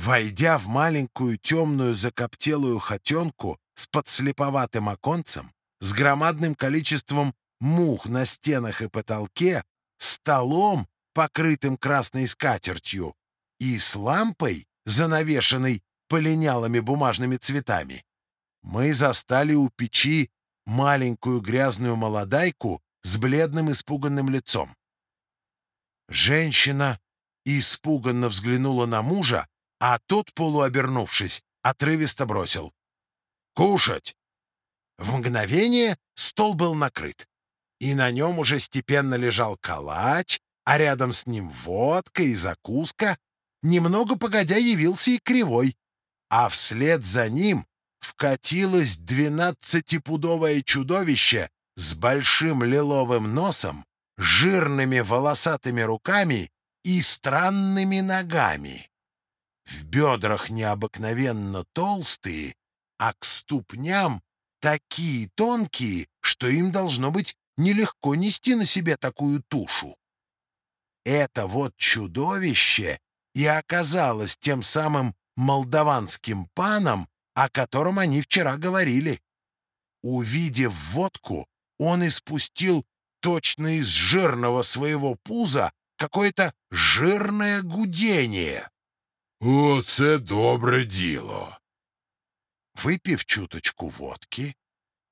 Войдя в маленькую темную закоптелую хотенку с подслеповатым оконцем, с громадным количеством мух на стенах и потолке, столом, покрытым красной скатертью, и с лампой, занавешенной полинялыми бумажными цветами, мы застали у печи маленькую грязную молодайку с бледным испуганным лицом. Женщина испуганно взглянула на мужа, а тот, полуобернувшись, отрывисто бросил. «Кушать!» В мгновение стол был накрыт, и на нем уже степенно лежал калач, а рядом с ним водка и закуска. Немного погодя явился и кривой, а вслед за ним вкатилось двенадцатипудовое чудовище с большим лиловым носом, жирными волосатыми руками и странными ногами. В бедрах необыкновенно толстые, а к ступням такие тонкие, что им должно быть нелегко нести на себе такую тушу. Это вот чудовище и оказалось тем самым молдаванским паном, о котором они вчера говорили. Увидев водку, он испустил точно из жирного своего пуза какое-то жирное гудение. «Оце добре діло!» Выпив чуточку водки,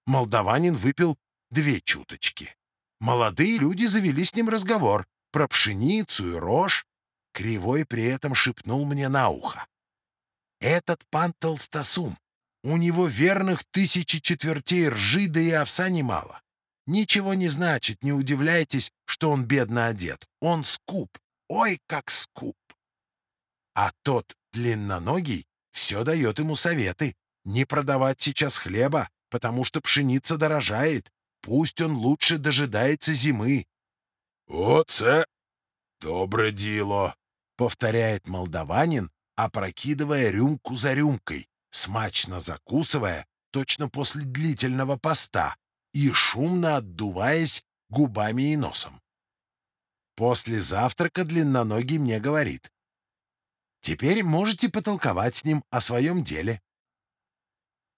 молдаванин выпил две чуточки. Молодые люди завели с ним разговор про пшеницу и рожь. Кривой при этом шепнул мне на ухо. Этот пан Толстосум, у него верных тысячи четвертей ржи, да и овса немало. Ничего не значит, не удивляйтесь, что он бедно одет. Он скуп, ой, как скуп. А тот длинноногий все дает ему советы. Не продавать сейчас хлеба, потому что пшеница дорожает. Пусть он лучше дожидается зимы. «Оце добре діло», — повторяет молдаванин, опрокидывая рюмку за рюмкой, смачно закусывая, точно после длительного поста, и шумно отдуваясь губами и носом. После завтрака длинноногий мне говорит. «Теперь можете потолковать с ним о своем деле».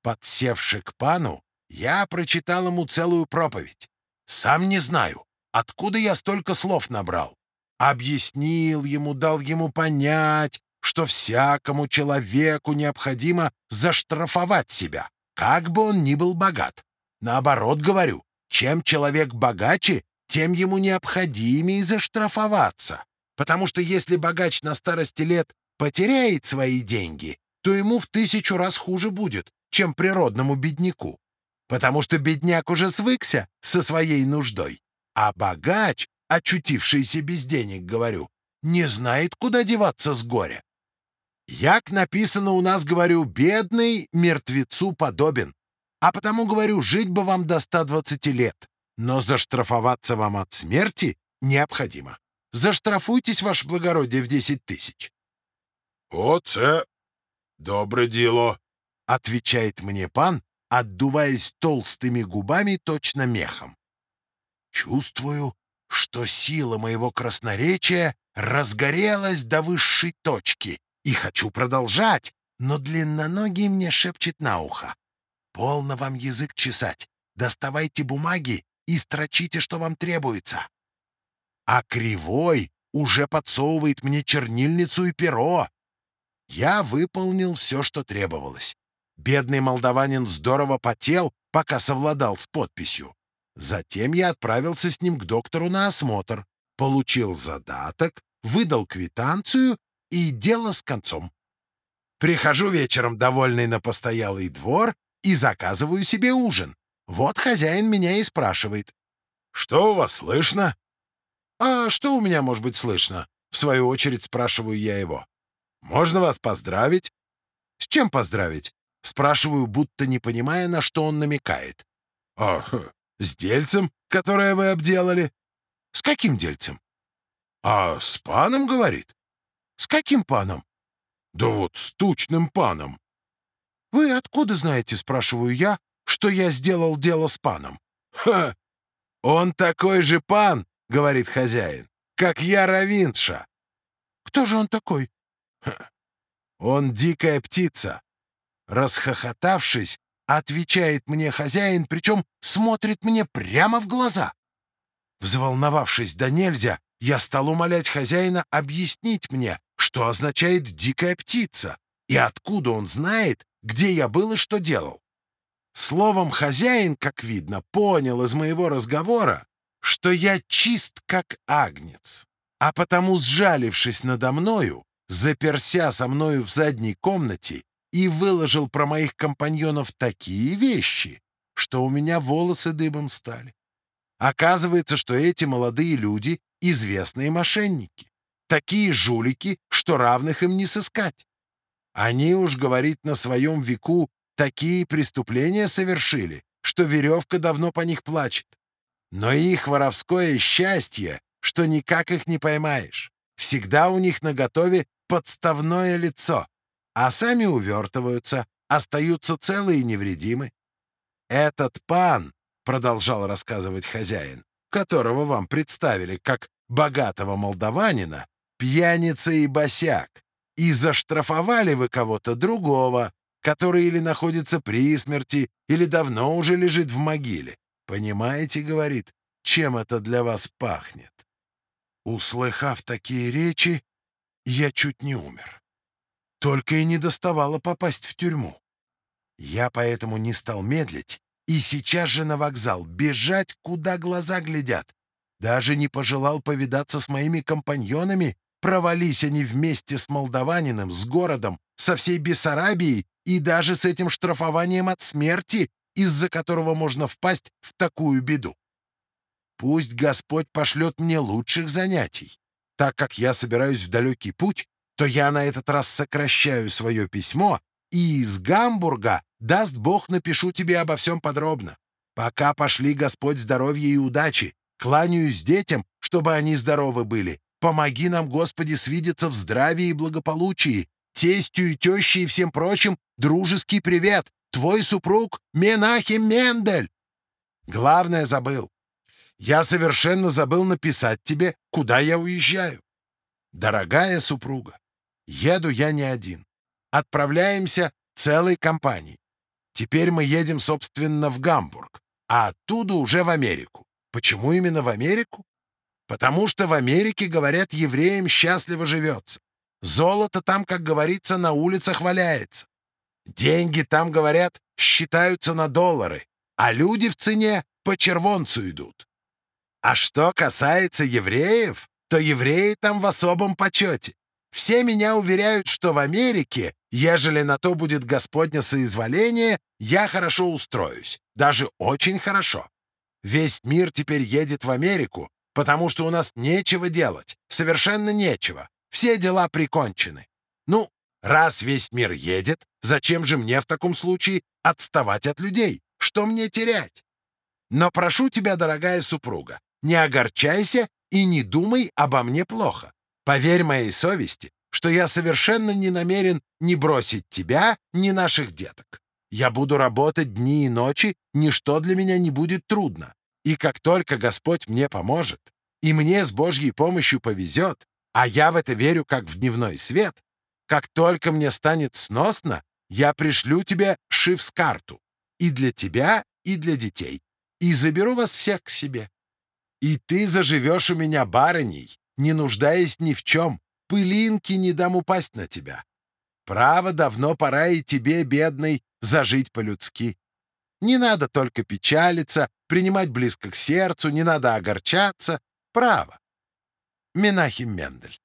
Подсевши к пану, я прочитал ему целую проповедь. Сам не знаю, откуда я столько слов набрал. Объяснил ему, дал ему понять, что всякому человеку необходимо заштрафовать себя, как бы он ни был богат. Наоборот говорю, чем человек богаче, тем ему необходимее заштрафоваться. Потому что если богач на старости лет потеряет свои деньги, то ему в тысячу раз хуже будет, чем природному бедняку. Потому что бедняк уже свыкся со своей нуждой, а богач, очутившийся без денег, говорю, не знает, куда деваться с горя. Як написано у нас, говорю, бедный мертвецу подобен. А потому, говорю, жить бы вам до 120 лет, но заштрафоваться вам от смерти необходимо. Заштрафуйтесь, ваше благородие, в 10 тысяч. «Оце добре діло», — отвечает мне пан, отдуваясь толстыми губами точно мехом. Чувствую, что сила моего красноречия разгорелась до высшей точки, и хочу продолжать, но длинноногий мне шепчет на ухо. «Полно вам язык чесать. Доставайте бумаги и строчите, что вам требуется». А кривой уже подсовывает мне чернильницу и перо. Я выполнил все, что требовалось. Бедный молдаванин здорово потел, пока совладал с подписью. Затем я отправился с ним к доктору на осмотр, получил задаток, выдал квитанцию и дело с концом. Прихожу вечером, довольный на постоялый двор, и заказываю себе ужин. Вот хозяин меня и спрашивает. «Что у вас слышно?» «А что у меня может быть слышно?» В свою очередь спрашиваю я его. «Можно вас поздравить?» «С чем поздравить?» Спрашиваю, будто не понимая, на что он намекает. «А, с дельцем, которое вы обделали?» «С каким дельцем?» «А с паном, — говорит». «С каким паном?» «Да вот с тучным паном». «Вы откуда знаете, — спрашиваю я, — что я сделал дело с паном?» «Ха! Он такой же пан, — говорит хозяин, — как я Равинша». «Кто же он такой?» Он дикая птица. Расхохотавшись, отвечает мне хозяин, причем смотрит мне прямо в глаза. Взволновавшись до нельзя, я стал умолять хозяина объяснить мне, что означает «дикая птица» и откуда он знает, где я был и что делал. Словом, хозяин, как видно, понял из моего разговора, что я чист как агнец, а потому, сжалившись надо мною, заперся со мною в задней комнате и выложил про моих компаньонов такие вещи, что у меня волосы дыбом стали. Оказывается, что эти молодые люди — известные мошенники, такие жулики, что равных им не сыскать. Они уж, говорит, на своем веку такие преступления совершили, что веревка давно по них плачет. Но их воровское счастье, что никак их не поймаешь. Всегда у них наготове подставное лицо, а сами увертываются, остаются целы и невредимы. Этот пан, продолжал рассказывать хозяин, которого вам представили как богатого молдаванина, пьяница и босяк, и заштрафовали вы кого-то другого, который или находится при смерти, или давно уже лежит в могиле. Понимаете, говорит, чем это для вас пахнет? Услыхав такие речи, я чуть не умер. Только и не доставало попасть в тюрьму. Я поэтому не стал медлить и сейчас же на вокзал бежать, куда глаза глядят. Даже не пожелал повидаться с моими компаньонами, провались они вместе с молдаванином, с городом, со всей Бессарабией и даже с этим штрафованием от смерти, из-за которого можно впасть в такую беду. Пусть Господь пошлет мне лучших занятий. Так как я собираюсь в далекий путь, то я на этот раз сокращаю свое письмо и из Гамбурга, даст Бог, напишу тебе обо всем подробно. Пока пошли Господь здоровья и удачи. Кланяюсь детям, чтобы они здоровы были. Помоги нам, Господи, свидеться в здравии и благополучии. Тестю и теще и всем прочим дружеский привет. Твой супруг Менахим Мендель. Главное забыл. Я совершенно забыл написать тебе, куда я уезжаю. Дорогая супруга, еду я не один. Отправляемся целой компанией. Теперь мы едем, собственно, в Гамбург, а оттуда уже в Америку. Почему именно в Америку? Потому что в Америке, говорят, евреям счастливо живется. Золото там, как говорится, на улицах валяется. Деньги там, говорят, считаются на доллары, а люди в цене по червонцу идут. А что касается евреев, то евреи там в особом почете. Все меня уверяют, что в Америке, ежели на то будет Господня соизволение, я хорошо устроюсь, даже очень хорошо. Весь мир теперь едет в Америку, потому что у нас нечего делать, совершенно нечего. Все дела прикончены. Ну, раз весь мир едет, зачем же мне в таком случае отставать от людей? Что мне терять? Но прошу тебя, дорогая супруга, не огорчайся и не думай обо мне плохо. Поверь моей совести, что я совершенно не намерен ни бросить тебя, ни наших деток. Я буду работать дни и ночи, ничто для меня не будет трудно. И как только Господь мне поможет, и мне с Божьей помощью повезет, а я в это верю как в дневной свет, как только мне станет сносно, я пришлю тебе шифс-карту и для тебя, и для детей, и заберу вас всех к себе. И ты заживешь у меня барыней, не нуждаясь ни в чем, пылинки не дам упасть на тебя. Право, давно пора и тебе, бедный, зажить по-людски. Не надо только печалиться, принимать близко к сердцу, не надо огорчаться. Право. Менахим Мендель.